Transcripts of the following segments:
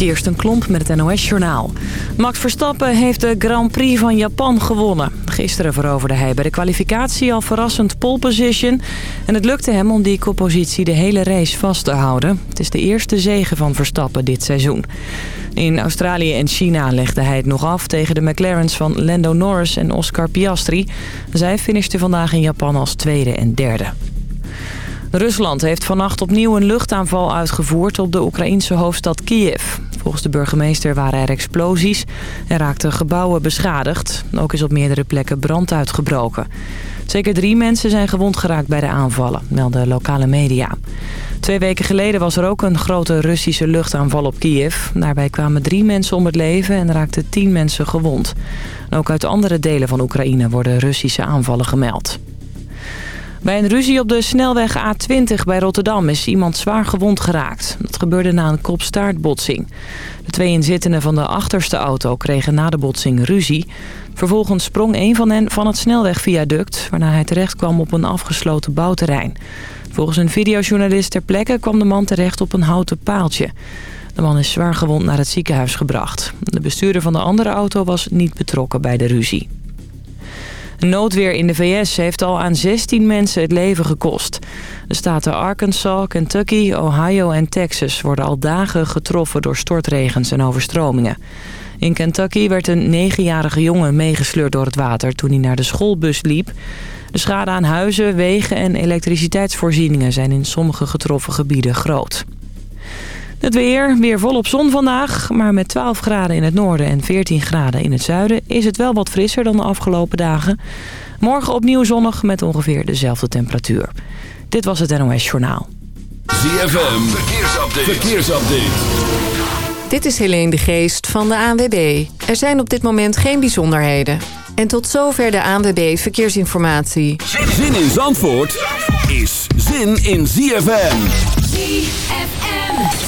Kirsten Klomp met het NOS-journaal. Max Verstappen heeft de Grand Prix van Japan gewonnen. Gisteren veroverde hij bij de kwalificatie al verrassend pole position. En het lukte hem om die koppositie de hele race vast te houden. Het is de eerste zege van Verstappen dit seizoen. In Australië en China legde hij het nog af tegen de McLaren's van Lando Norris en Oscar Piastri. Zij finishten vandaag in Japan als tweede en derde. Rusland heeft vannacht opnieuw een luchtaanval uitgevoerd op de Oekraïense hoofdstad Kiev. Volgens de burgemeester waren er explosies en raakten gebouwen beschadigd. Ook is op meerdere plekken brand uitgebroken. Zeker drie mensen zijn gewond geraakt bij de aanvallen, melden lokale media. Twee weken geleden was er ook een grote Russische luchtaanval op Kiev. Daarbij kwamen drie mensen om het leven en raakten tien mensen gewond. ook uit andere delen van Oekraïne worden Russische aanvallen gemeld. Bij een ruzie op de snelweg A20 bij Rotterdam is iemand zwaar gewond geraakt. Dat gebeurde na een kopstaartbotsing. De twee inzittenden van de achterste auto kregen na de botsing ruzie. Vervolgens sprong een van hen van het snelwegviaduct... waarna hij terecht kwam op een afgesloten bouwterrein. Volgens een videojournalist ter plekke kwam de man terecht op een houten paaltje. De man is zwaar gewond naar het ziekenhuis gebracht. De bestuurder van de andere auto was niet betrokken bij de ruzie. Noodweer in de VS heeft al aan 16 mensen het leven gekost. De staten Arkansas, Kentucky, Ohio en Texas worden al dagen getroffen door stortregens en overstromingen. In Kentucky werd een negenjarige jongen meegesleurd door het water toen hij naar de schoolbus liep. De schade aan huizen, wegen en elektriciteitsvoorzieningen zijn in sommige getroffen gebieden groot. Het weer, weer volop zon vandaag, maar met 12 graden in het noorden en 14 graden in het zuiden is het wel wat frisser dan de afgelopen dagen. Morgen opnieuw zonnig met ongeveer dezelfde temperatuur. Dit was het NOS Journaal. ZFM, verkeersupdate. verkeersupdate. Dit is Helene de Geest van de ANWB. Er zijn op dit moment geen bijzonderheden. En tot zover de ANWB Verkeersinformatie. Zin in Zandvoort is zin in ZFM.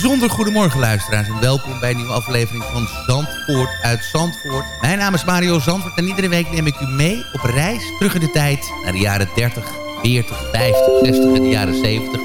Bijzonder goedemorgen luisteraars en welkom bij een nieuwe aflevering van Zandvoort uit Zandvoort. Mijn naam is Mario Zandvoort en iedere week neem ik u mee op reis terug in de tijd naar de jaren 30, 40, 50, 60 en de jaren 70.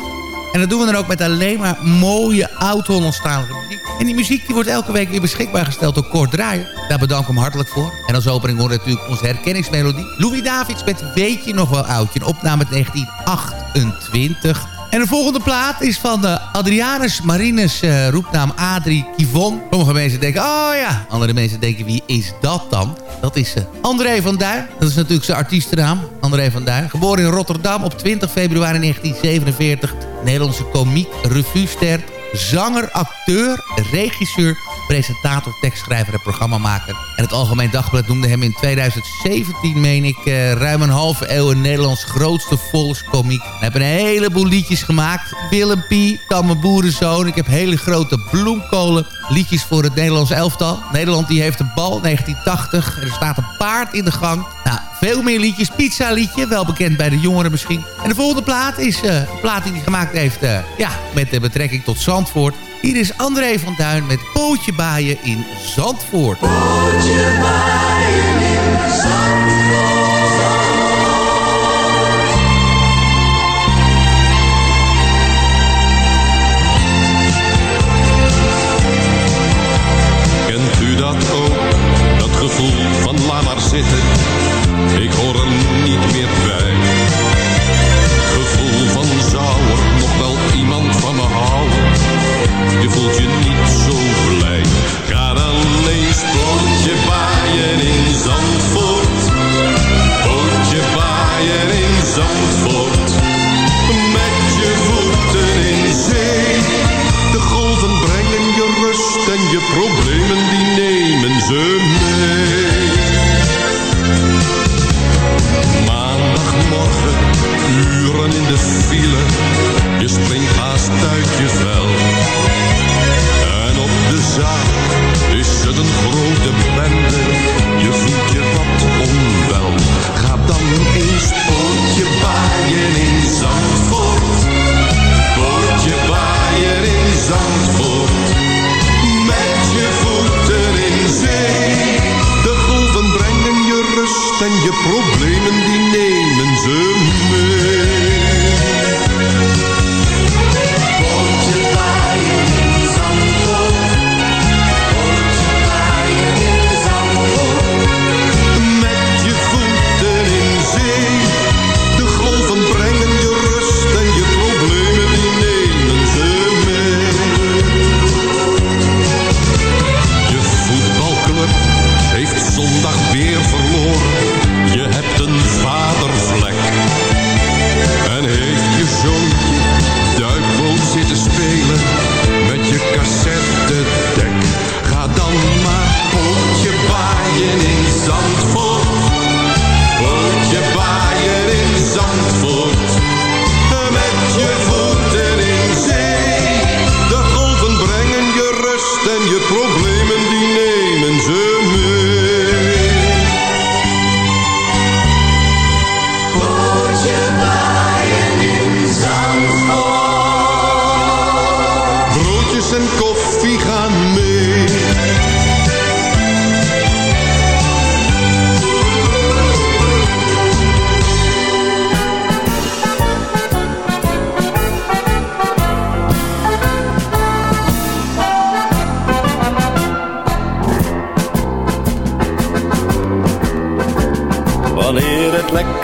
En dat doen we dan ook met alleen maar mooie oud-Hollandstalige muziek. En die muziek die wordt elke week weer beschikbaar gesteld door Kort Draaier. Daar bedank ik hem hartelijk voor. En als opening hoort natuurlijk onze herkenningsmelodie. Louis Davids met Weet je nog wel oudje? Een opname uit 1928. En de volgende plaat is van de Adrianus Marinus uh, roepnaam Adrie Kivon. Sommige mensen denken, oh ja. Andere mensen denken, wie is dat dan? Dat is uh, André van Duin. Dat is natuurlijk zijn artiestennaam. André van Duin. Geboren in Rotterdam op 20 februari 1947. Nederlandse komiek, revuester, zanger, acteur, regisseur, presentator, tekstschrijver en programmamaker. En het Algemeen Dagblad noemde hem in 2017, meen ik, uh, ruim een halve eeuw... een Nederlands grootste volkskomiek. Hij heeft een heleboel liedjes gemaakt. Willem P, Tamme Boerenzoon. Ik heb hele grote bloemkolen. Liedjes voor het Nederlands elftal. Nederland die heeft een bal, 1980. Er staat een paard in de gang. Nou, veel meer liedjes. Pizza liedje, wel bekend bij de jongeren misschien. En de volgende plaat is uh, een plaat die hij gemaakt heeft... Uh, ja, met de betrekking tot Zandvoort. Hier is André van Duin met Pootje Baaien in Zandvoort. Pootje Baaien problemen die nemen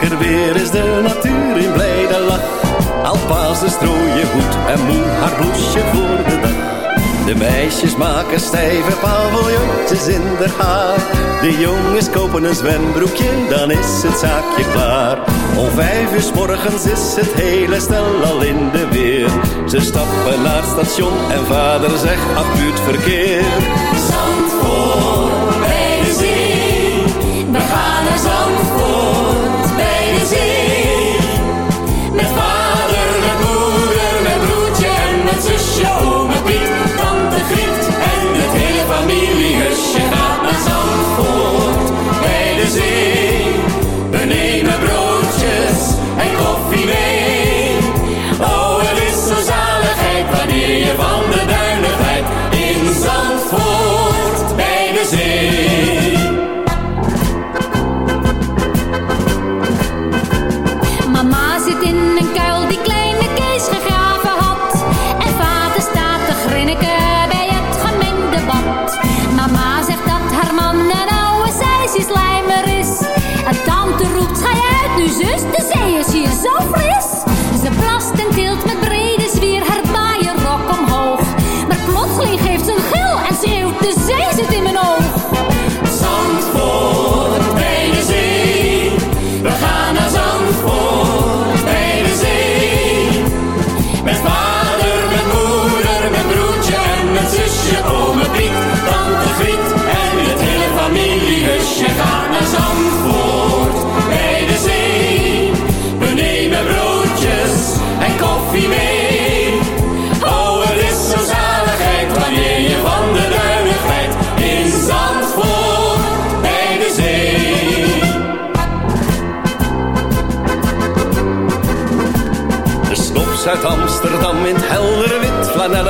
Lekker weer is de natuur in blijde lach. Alpazen strooien goed en moe haar bloesje voor de dag. De meisjes maken stijve paviljoentjes in de haar. De jongens kopen een zwembroekje, dan is het zaakje klaar. Om vijf uur s morgens is het hele stel al in de weer. Ze stappen naar het station en vader zegt acuut verkeer. Zandvoort bij de zee, we gaan naar Zandvoort. Bij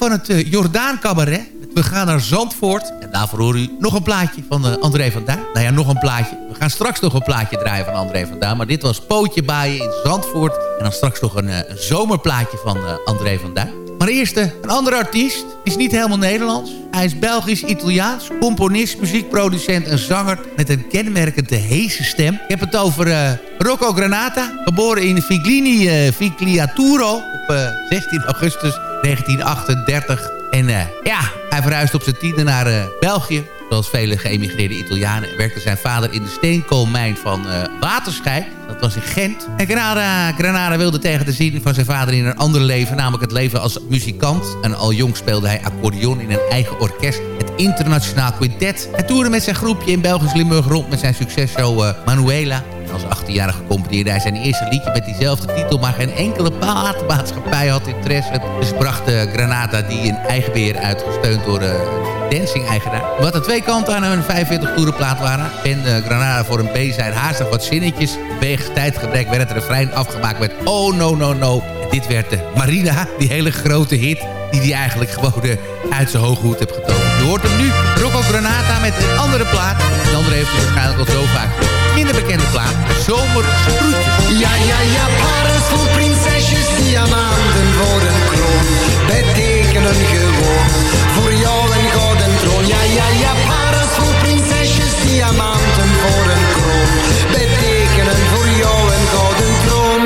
van het eh, Jordaan Cabaret. We gaan naar Zandvoort. En daarvoor hoor u nog een plaatje van eh, André van Duin. Nou ja, nog een plaatje. We gaan straks nog een plaatje draaien van André van. Maar dit was Pootje Baaien in Zandvoort. En dan straks nog een, eh, zomerplaatje van André van. Maar eerst een andere artiest. Is niet helemaal Nederlands. Hij is Belgisch-Italiaans. Componist, muziekproducent en zanger. Met een kenmerkende heese stem. Ik heb het over Rocco Granata. Geboren in Figlini eh, Figliaturo. Op eh, 16 augustus 1938. En eh, ja, hij verhuisde op zijn tiende naar eh, België. Zoals vele geëmigreerde Italianen werkte zijn vader in de steenkoolmijn van Waterschei. Dat was in Gent. En Granada, Granada wilde tegen de zin van zijn vader in een ander leven, namelijk het leven als muzikant. En al jong speelde hij accordeon in een eigen orkest, het Internationaal Quintet. Hij toerde met zijn groepje in Belgisch Limburg rond met zijn successhow Manuela. En als 18-jarige componeerde hij zijn eerste liedje met diezelfde titel... maar geen enkele platenmaatschappij had interesse. Dus bracht eh, Granada die in eigen beheer uitgesteund door de dancing-eigenaar. Wat de twee kanten aan hun 45 toerenplaat waren... pende Granada voor een B-side haastig wat zinnetjes. Wegens tijdgebrek werd het refrein afgemaakt met Oh no no no. En dit werd de Marina, die hele grote hit... die hij eigenlijk gewoon eh, uit zijn hoge hoed heeft getoond. Je hoort hem nu, Rocco Granata met een andere plaat. De andere heeft hij waarschijnlijk al zo vaak minder bekende plaat, Zomersproetjes. Ja, ja, ja, parels voor prinsesjes, diamanten voor een kroon. betekenen tekenen gewoon voor jou een gouden troon. Ja, ja, ja, parels voor prinsesjes, diamanten voor een kroon. betekenen voor jou een gouden troon.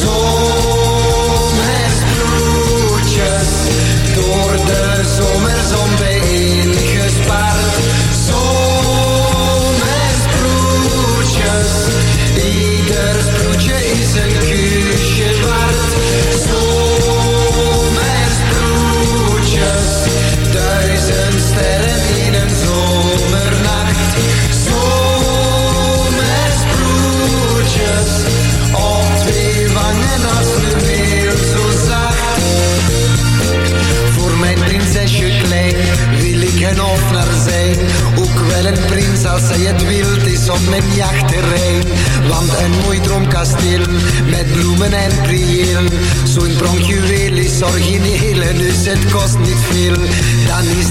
Zomersproetjes, door de zomerzon bijeen.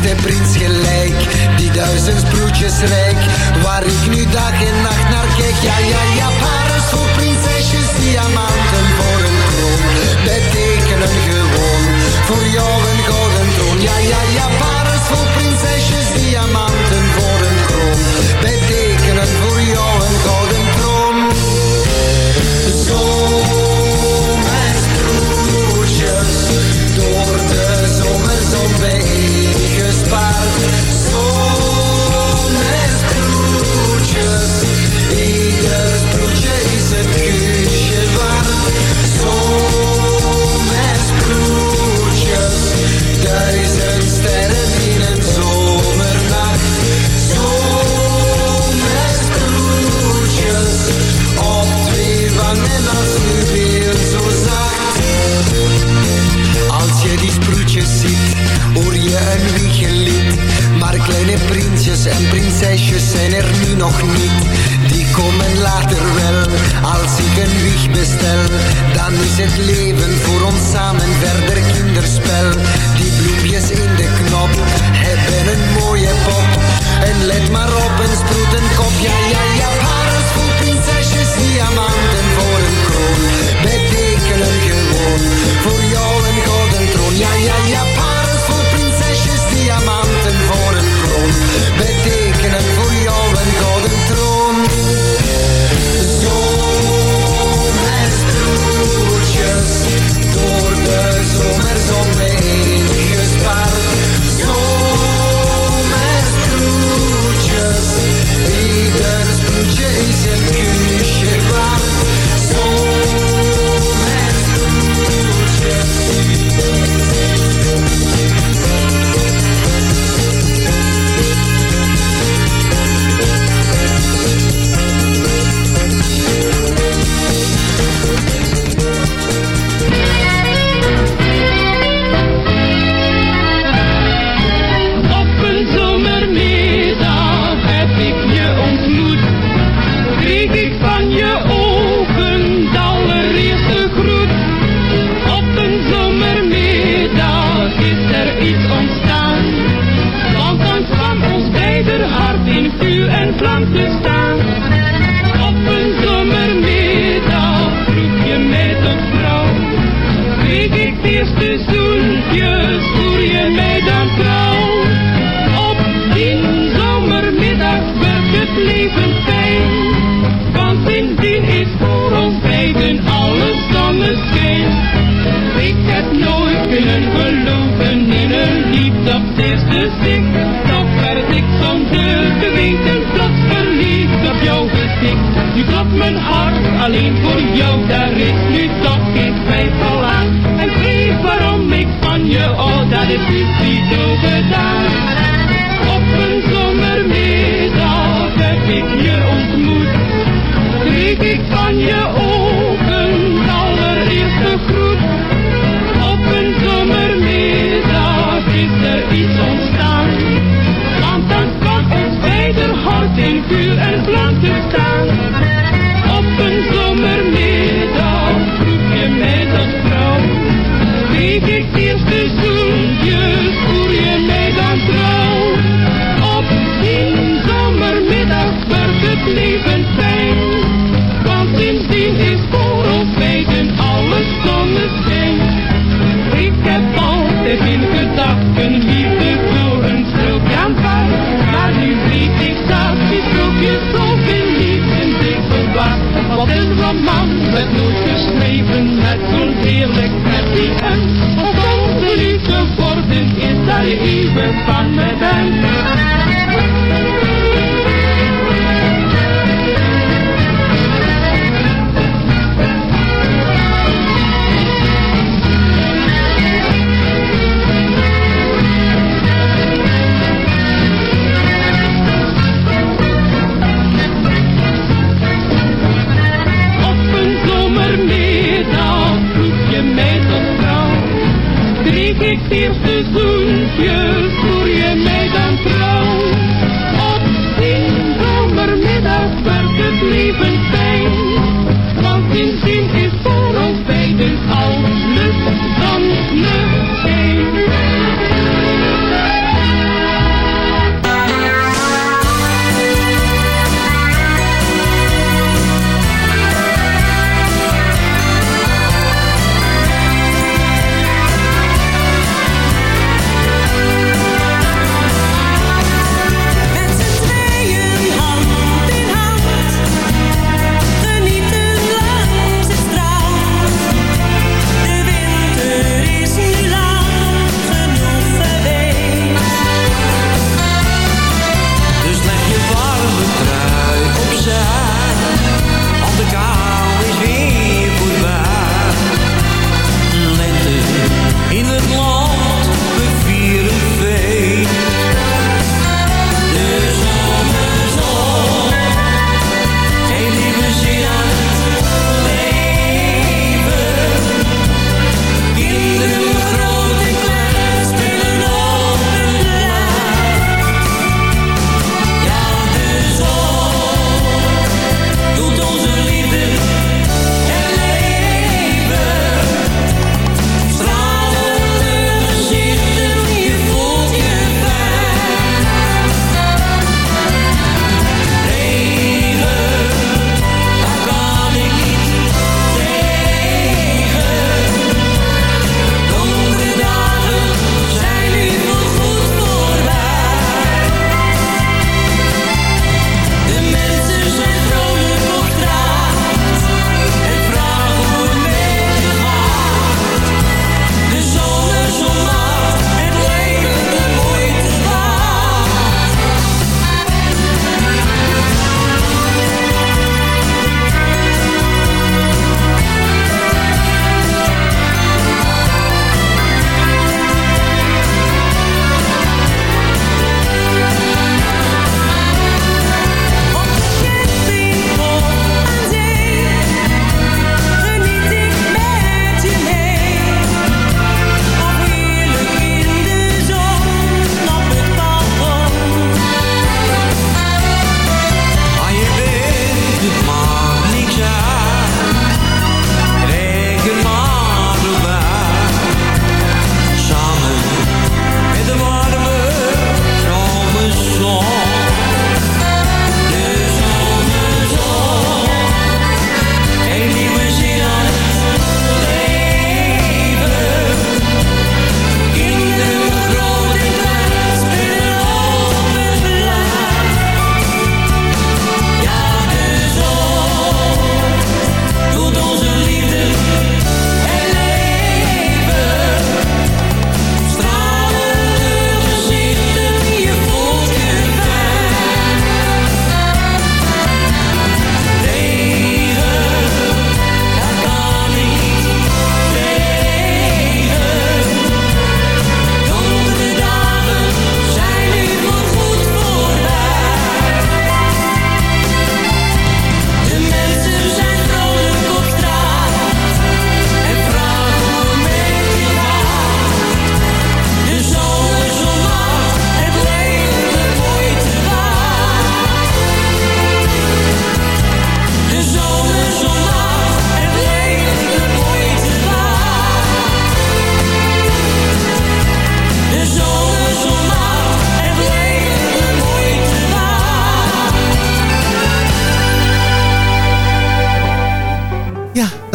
De prins gelijk, die duizend sproetjes rijk.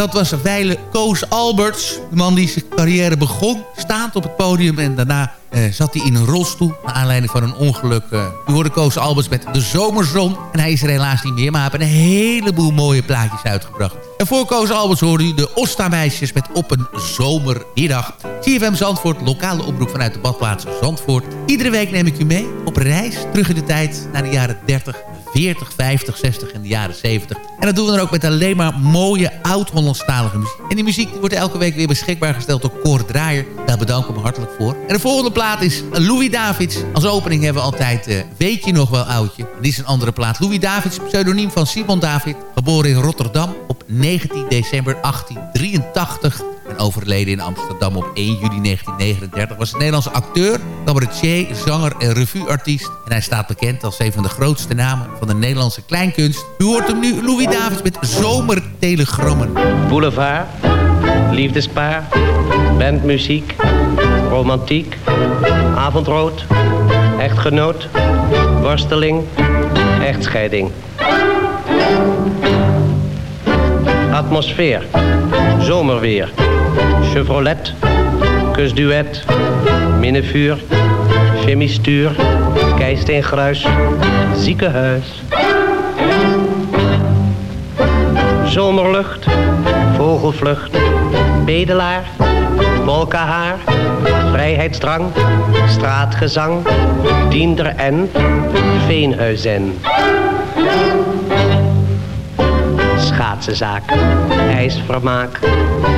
Dat was wijle Koos Alberts. De man die zijn carrière begon, staand op het podium... en daarna eh, zat hij in een rolstoel. Naar aanleiding van een ongeluk. U hoorde Koos Alberts met De Zomerzon. En hij is er helaas niet meer, maar hij een heleboel mooie plaatjes uitgebracht. En voor Koos Alberts hoorde u de Osta-meisjes met Op een Zomermiddag. CFM Zandvoort, lokale oproep vanuit de badplaats Zandvoort. Iedere week neem ik u mee op reis terug in de tijd naar de jaren 30, 40, 50, 60 en de jaren 70. En dat doen we dan ook met alleen maar mooie oud-Hollandstalige muziek. En die muziek die wordt elke week weer beschikbaar gesteld door Cor Draaier. Daar bedank ik hartelijk voor. En de volgende plaat is Louis Davids. Als opening hebben we altijd uh, Weet je nog wel oudje. En dit is een andere plaat. Louis Davids, pseudoniem van Simon David. Geboren in Rotterdam op 19 december 1883 en overleden in Amsterdam op 1 juli 1939... was een Nederlandse acteur, cabaretier, zanger en revueartiest. En hij staat bekend als een van de grootste namen van de Nederlandse kleinkunst. U hoort hem nu, Louis Davids met Zomertelegrammen. Boulevard, liefdespaar, bandmuziek, romantiek, avondrood, echtgenoot, worsteling, echtscheiding. Atmosfeer, zomerweer, Chevrolet, kusduet, minnevuur, chemistuur, keisteengruis, ziekenhuis. Zomerlucht, vogelvlucht, bedelaar, wolkenhaar, vrijheidsdrang, straatgezang, diender en veenhuizen schaatsenzaak, ijsvermaak,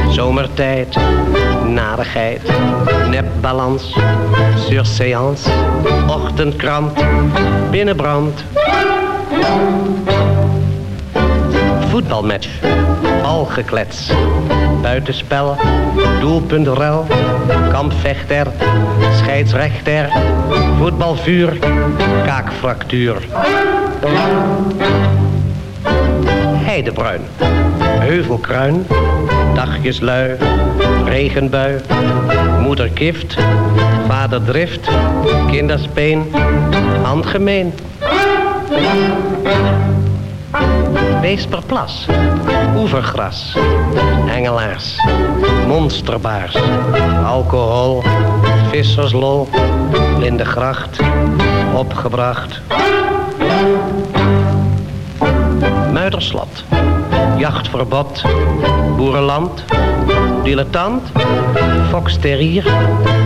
zomertijd, narigheid, nepbalans, surseance, ochtendkrant, binnenbrand. Voetbalmatch, balgeklets, buitenspel, doelpuntrel, kampvechter, scheidsrechter, voetbalvuur, kaakfractuur. Heidebruin, heuvelkruin, dagjeslui, regenbui, moederkift, vaderdrift, kinderspeen, handgemeen. Weesperplas, oevergras, engelaars, monsterbaars, alcohol, visserslol, lindegracht, opgebracht. Muiderslot, jachtverbod, boerenland, dilettant, foksterrier,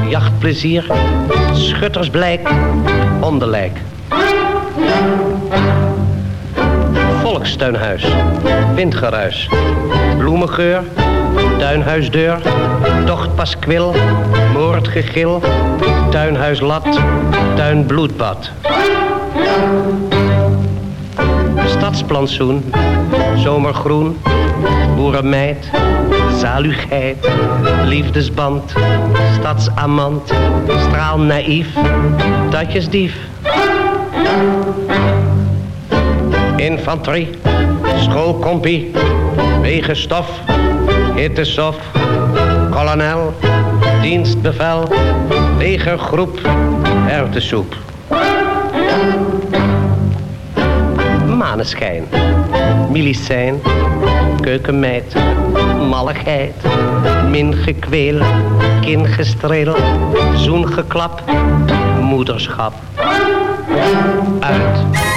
jachtplezier, schuttersblijk, hondenlijk. Volkstuinhuis, windgeruis, bloemengeur, tuinhuisdeur, tochtpaskwil, moordgegil, tuinhuislat, tuinbloedbad. Stadsplantsoen, zomergroen, boerenmeid, zaligheid, liefdesband, stadsamant, straalnaïef, datjesdief. Infanterie, schoolkompie, wegenstof, hittesof, kolonel, dienstbevel, legergroep, erwtensoep. Maneschijn, milicijn, keukenmeid, malligheid, mingekweel, kingestreel, zoengeklap, moederschap. Uit.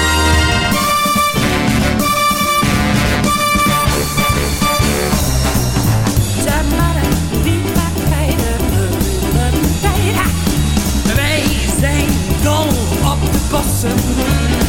listen.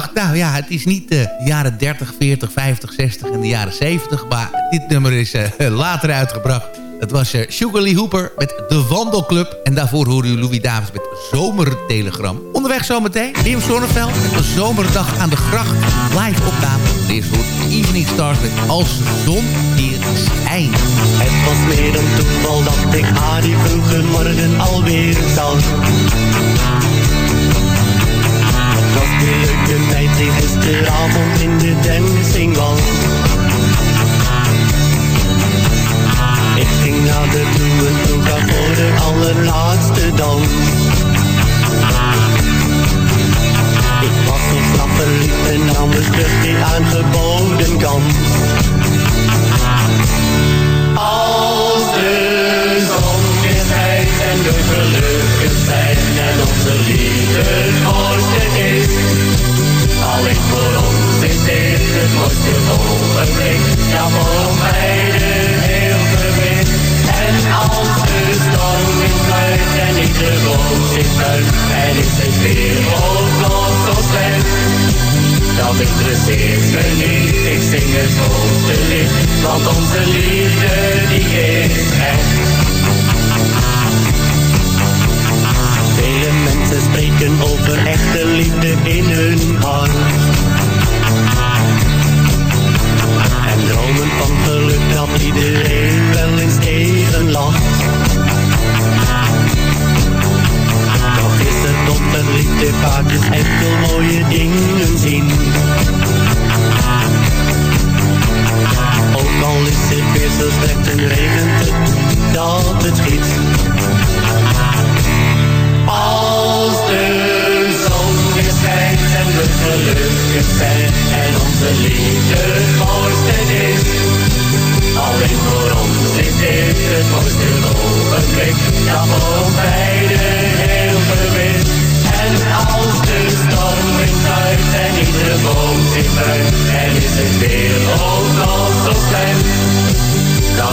dacht, nou ja, het is niet eh, de jaren 30, 40, 50, 60 en de jaren 70. Maar dit nummer is eh, later uitgebracht. Dat was Sugarly Sugar Lee Hooper met De Wandelclub. En daarvoor hoorde u Louis Davis met Zomertelegram. Onderweg zometeen, Wim Zonneveld met een zomerdag aan de gracht. Live opname. dit wordt Evening Stars met Als zon hier eind. Het was meer dan toeval dat ik aan die vroege morgen alweer zag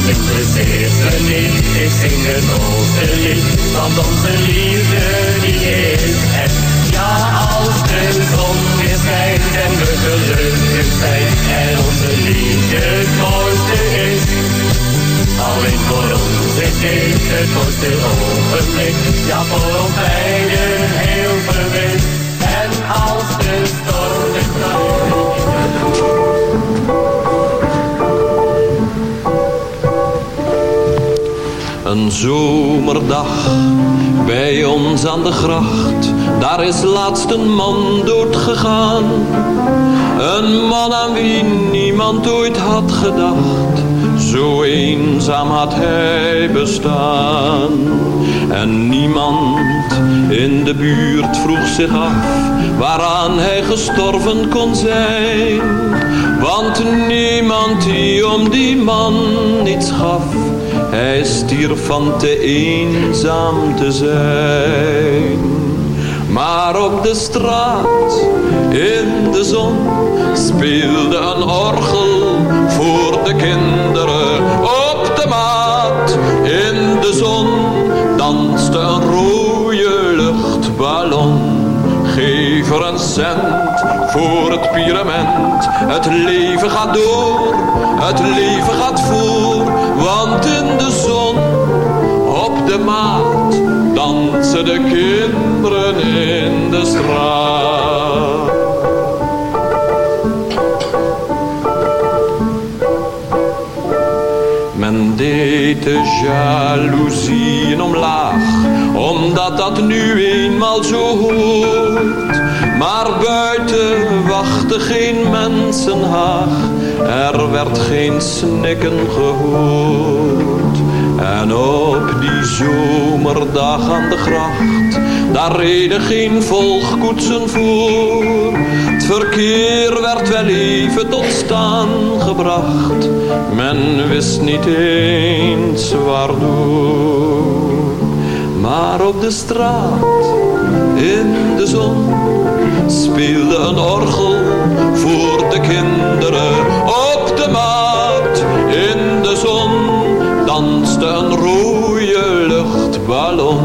Interesseert me niet, ik zing het mooiste lied, want onze liefde die is echt. Ja, als de zon weer schijnt en we gelukkig zijn, en onze liefde het mooiste is. Alleen voor ons is dit het mooiste ogenblik, ja voor ons beiden heel verwist. En als de storm Een zomerdag bij ons aan de gracht, daar is laatst een man doodgegaan. Een man aan wie niemand ooit had gedacht, zo eenzaam had hij bestaan. En niemand in de buurt vroeg zich af, waaraan hij gestorven kon zijn. Want niemand die om die man iets gaf hij stierf van te eenzaam te zijn. Maar op de straat, in de zon, speelde een orgel voor de kinderen. Op de maat, in de zon, danste een rode luchtballon. Geef er een cent voor het pyramid. Het leven gaat door, het leven gaat voor. Want in de zon, de dansen de kinderen in de straat. Men deed de jaloezieën omlaag, omdat dat nu eenmaal zo hoort. Maar buiten wachtte geen mensenhaag, er werd geen snikken gehoord. En op die zomerdag aan de gracht, daar reden geen volgkoetsen voor. Het verkeer werd wel even tot staan gebracht, men wist niet eens waardoor. Maar op de straat, in de zon, speelde een orgel voor de kinderen. Op de maat, in de zon, danste een rode luchtballon.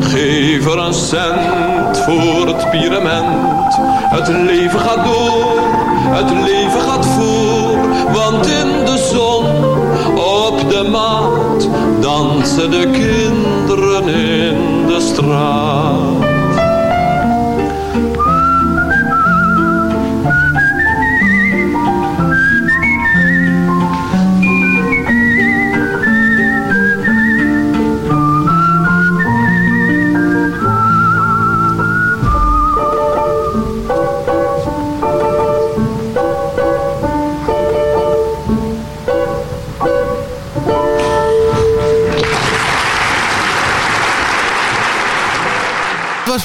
Geef er een cent voor het pyramid. Het leven gaat door, het leven gaat voor. Want in de zon, op de maat, dansen de kinderen in de straat.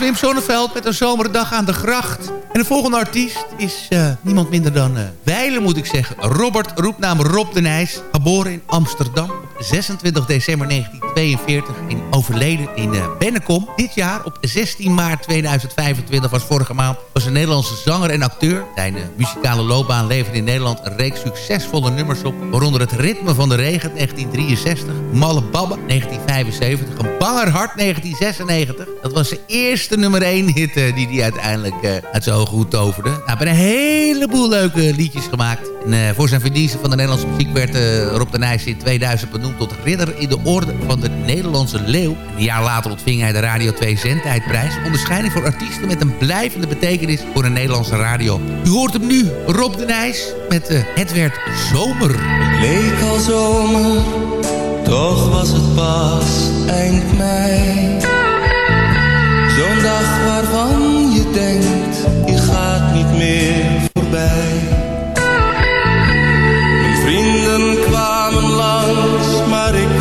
Wim Sonneveld met een zomerdag aan de gracht. En de volgende artiest is uh, niemand minder dan uh, moet ik zeggen. Robert, roepnaam Rob de Nijs. Geboren in Amsterdam op 26 december 1942 en overleden in uh, Bennekom. Dit jaar op 16 maart 2025 was vorige maand was een Nederlandse zanger en acteur. Zijn muzikale loopbaan leverde in Nederland een reeks succesvolle nummers op. Waaronder het Ritme van de Regen 1963, Malle Babbe 1975, Een Banger Hart 1996. Dat was de eerste nummer 1 hit die hij uiteindelijk uit zijn ogen goed toverde. Nou, hebben een heleboel leuke liedjes gemaakt. En, voor zijn verdiensten van de Nederlandse muziek werd Rob de Nijs in 2000 benoemd tot ridder in de orde van de Nederlandse leeuw. En een jaar later ontving hij de Radio 2 zendtijdprijs. Onderscheiding voor artiesten met een blijvende betekenis voor de Nederlandse radio. U hoort hem nu, Rob de Nijs, met uh, Het werd zomer. Het leek al zomer, toch was het pas eind mei. Zo'n dag waarvan je denkt, je gaat niet meer voorbij. Mijn vrienden kwamen langs, maar ik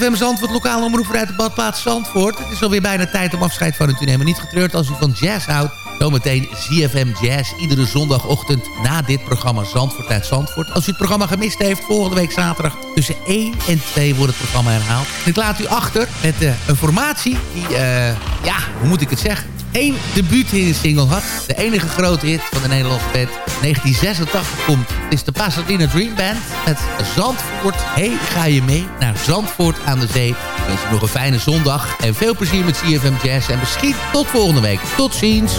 CFM Zandvoort, lokale omroep uit de badplaats Zandvoort. Het is alweer bijna tijd om afscheid van u te nemen. Niet getreurd als u van jazz houdt. Zometeen ZFM Jazz, iedere zondagochtend na dit programma Zandvoort uit Zandvoort. Als u het programma gemist heeft, volgende week zaterdag tussen 1 en 2 wordt het programma herhaald. Ik laat u achter met uh, een formatie die, uh, ja, hoe moet ik het zeggen? Eén debuutsingle had. De enige grote hit van de Nederlandse band. 1986 komt. Het is de Pasadena Dream Band met Zandvoort. Hey, ga je mee naar Zandvoort aan de zee. Nog een fijne zondag en veel plezier met CFM Jazz. En misschien tot volgende week. Tot ziens.